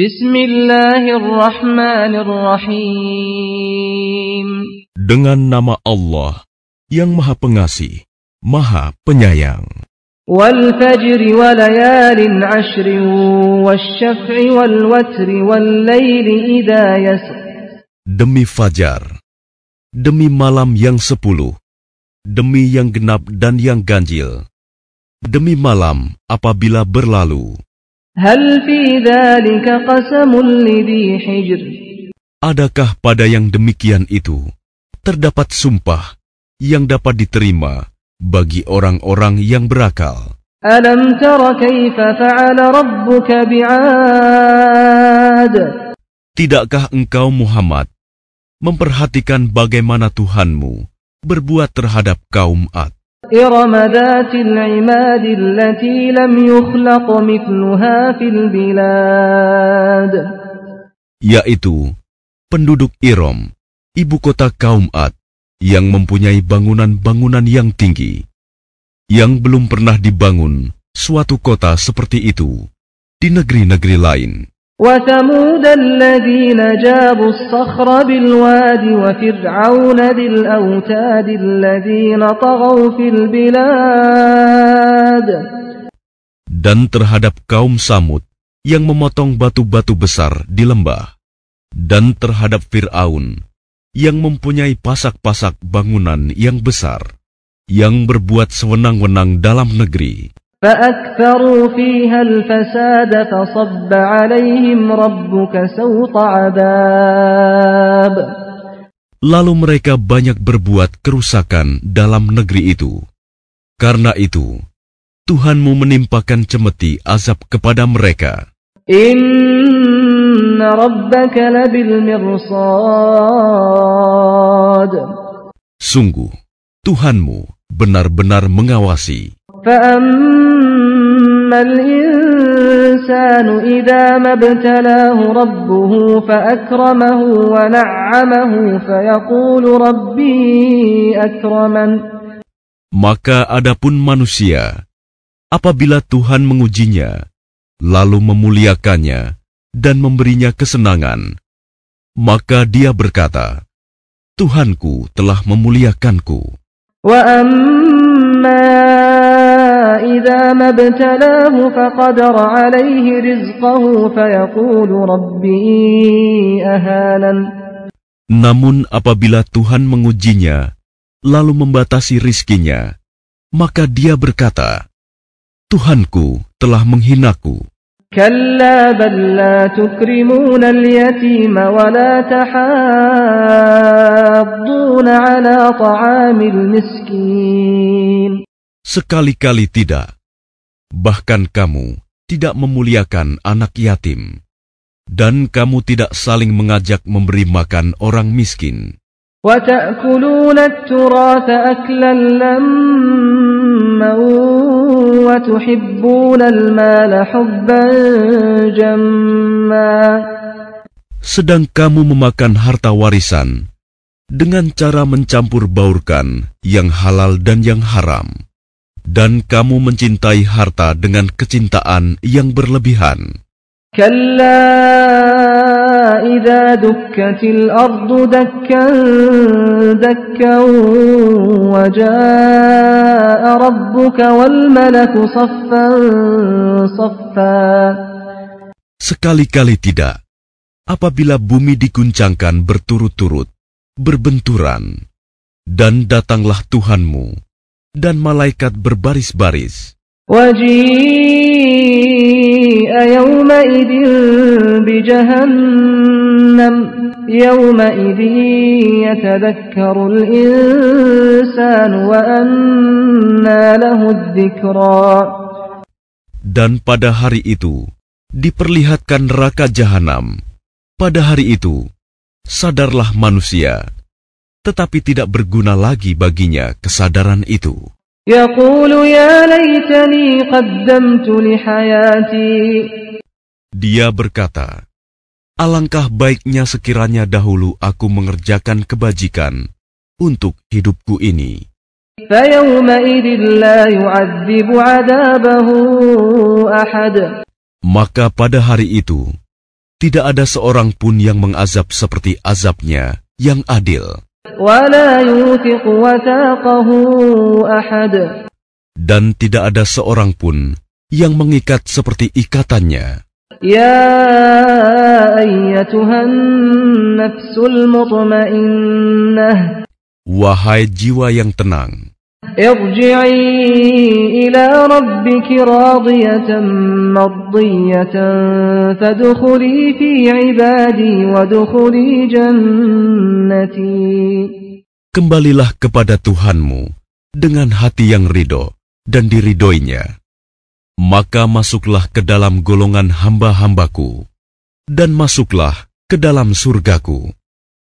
Bismillahirrahmanirrahim. Dengan nama Allah yang Maha Pengasih, Maha Penyayang. Demi fajar, demi malam yang sepuluh, demi yang genap dan yang ganjil, demi malam apabila berlalu. Adakah pada yang demikian itu terdapat sumpah yang dapat diterima bagi orang-orang yang berakal? Alam tara kaifa fa'ala rabbuka bi'ad? Tidakkah engkau Muhammad memperhatikan bagaimana Tuhanmu berbuat terhadap kaum Ad? إرم ذات العماد التي لم يخلق مثلها في البلاد yaitu penduduk Irom, ibu kota kaum Ad, yang mempunyai bangunan-bangunan yang tinggi, yang belum pernah dibangun suatu kota seperti itu di negeri-negeri lain. وثمود الذين جابوا الصخر بالواد وفرعون ذي الأوتاد الذين طغوا في البلاد Dan terhadap kaum Samud yang memotong batu-batu besar di lembah, dan terhadap Fir'aun yang mempunyai pasak-pasak bangunan yang besar, yang berbuat sewenang-wenang dalam negeri. فأكثروا فيها الفساد فصب عليهم ربك سوط عذاب Lalu mereka banyak berbuat kerusakan dalam negeri itu. Karena itu, Tuhanmu menimpakan cemeti azab kepada mereka. إن ربك لبالمرصاد Sungguh, Tuhanmu benar-benar mengawasi. فأما الإنسان إذا ما ابتلاه ربه فأكرمه ونعمه فيقول ربي أكرمن Maka adapun manusia, apabila Tuhan mengujinya, lalu memuliakannya dan memberinya kesenangan, maka dia berkata, Tuhanku telah memuliakanku. وأما إذا ما ابتلاه فقدر عليه رزقه فيقول ربي أهانن Namun apabila Tuhan mengujinya, lalu membatasi rizkinya, maka dia berkata, Tuhanku telah menghinaku. كلا بل لا تكرمون اليتيم ولا تحاضون على طعام المسكين sekali-kali tidak. Bahkan kamu tidak memuliakan anak yatim, dan kamu tidak saling mengajak memberi makan orang miskin. Sedang kamu memakan harta warisan dengan cara mencampur baurkan yang halal dan yang haram dan kamu mencintai harta dengan kecintaan yang berlebihan. Sekali-kali tidak apabila bumi diguncangkan berturut-turut berbenturan dan datanglah Tuhanmu dan malaikat berbaris-baris. وجيء يومئذ بجهنم يومئذ يتذكر الإنسان وأنى له الذكرى Dan pada hari itu, diperlihatkan neraka jahanam. Pada hari itu, sadarlah manusia, tetapi tidak berguna lagi baginya kesadaran itu. Dia berkata, Alangkah baiknya sekiranya dahulu aku mengerjakan kebajikan untuk hidupku ini. Maka pada hari itu, tidak ada seorang pun yang mengazab seperti azabnya yang adil. Dan tidak ada seorang pun yang mengikat seperti ikatannya. Ya ayyatuhan nafsul mutmainnah. Wahai jiwa yang tenang. ارجعي إلى ربك راضية مرضية فادخلي في عبادي وادخلي جنتي kembalilah kepada Tuhanmu dengan hati yang ridho dan diridoinya. Maka masuklah ke dalam golongan hamba-hambaku, dan masuklah ke dalam surgaku.